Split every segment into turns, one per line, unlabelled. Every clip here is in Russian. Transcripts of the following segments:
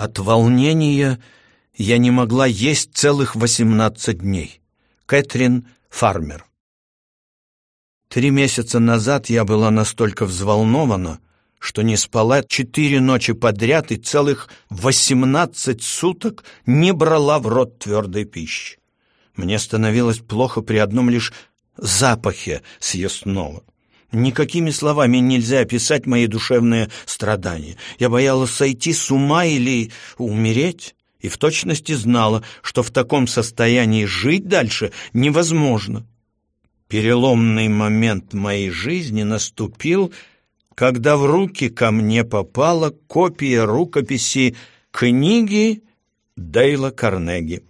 От волнения я не могла есть целых восемнадцать дней. Кэтрин Фармер. Три месяца назад я была настолько взволнована, что не спала четыре ночи подряд и целых восемнадцать суток не брала в рот твердой пищи. Мне становилось плохо при одном лишь запахе съестного. Никакими словами нельзя описать мои душевные страдания. Я боялась сойти с ума или умереть, и в точности знала, что в таком состоянии жить дальше невозможно. Переломный момент моей жизни наступил, когда в руки ко мне попала копия рукописи книги Дейла Карнеги.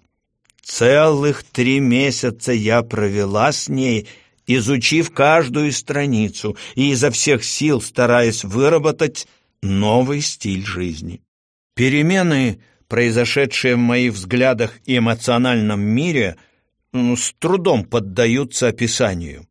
Целых три месяца я провела с ней, изучив каждую страницу и изо всех сил стараясь выработать новый стиль жизни. Перемены, произошедшие в моих взглядах и эмоциональном мире, с трудом поддаются описанию.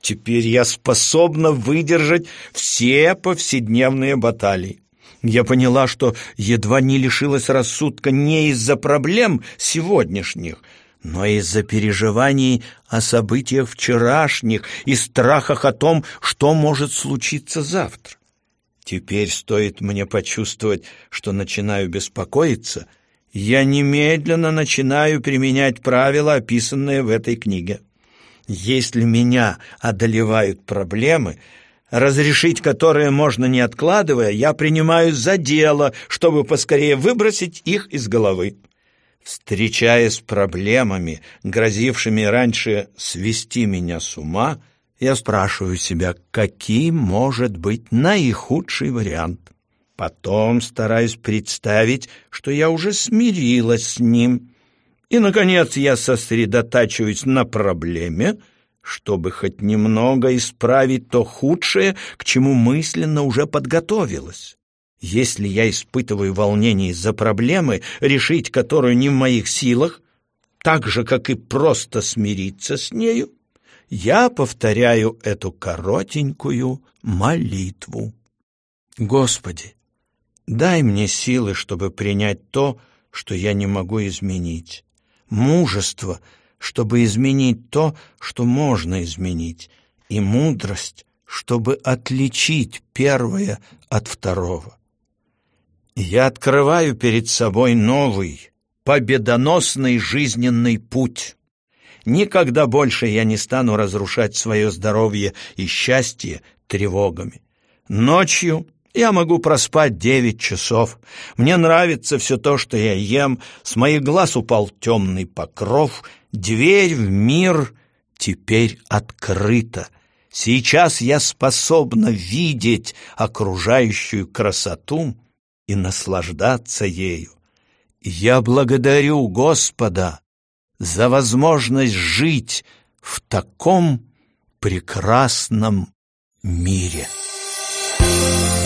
Теперь я способна выдержать все повседневные баталии. Я поняла, что едва не лишилась рассудка не из-за проблем сегодняшних, но из-за переживаний о событиях вчерашних и страхах о том, что может случиться завтра. Теперь стоит мне почувствовать, что начинаю беспокоиться, я немедленно начинаю применять правила, описанные в этой книге. Если меня одолевают проблемы, разрешить которые можно не откладывая, я принимаюсь за дело, чтобы поскорее выбросить их из головы. Встречаясь с проблемами, грозившими раньше свести меня с ума, я спрашиваю себя, каким может быть наихудший вариант. Потом стараюсь представить, что я уже смирилась с ним, и, наконец, я сосредотачиваюсь на проблеме, чтобы хоть немного исправить то худшее, к чему мысленно уже подготовилась. Если я испытываю волнение из-за проблемы, решить которую не в моих силах, так же, как и просто смириться с нею, я повторяю эту коротенькую молитву. Господи, дай мне силы, чтобы принять то, что я не могу изменить мужество, чтобы изменить то, что можно изменить, и мудрость, чтобы отличить первое от второго. Я открываю перед собой новый, победоносный жизненный путь. Никогда больше я не стану разрушать свое здоровье и счастье тревогами. Ночью я могу проспать девять часов. Мне нравится все то, что я ем. С моих глаз упал темный покров. Дверь в мир теперь открыта. Сейчас я способна видеть окружающую красоту и наслаждаться ею. Я благодарю Господа за возможность жить в таком прекрасном мире. Thank you.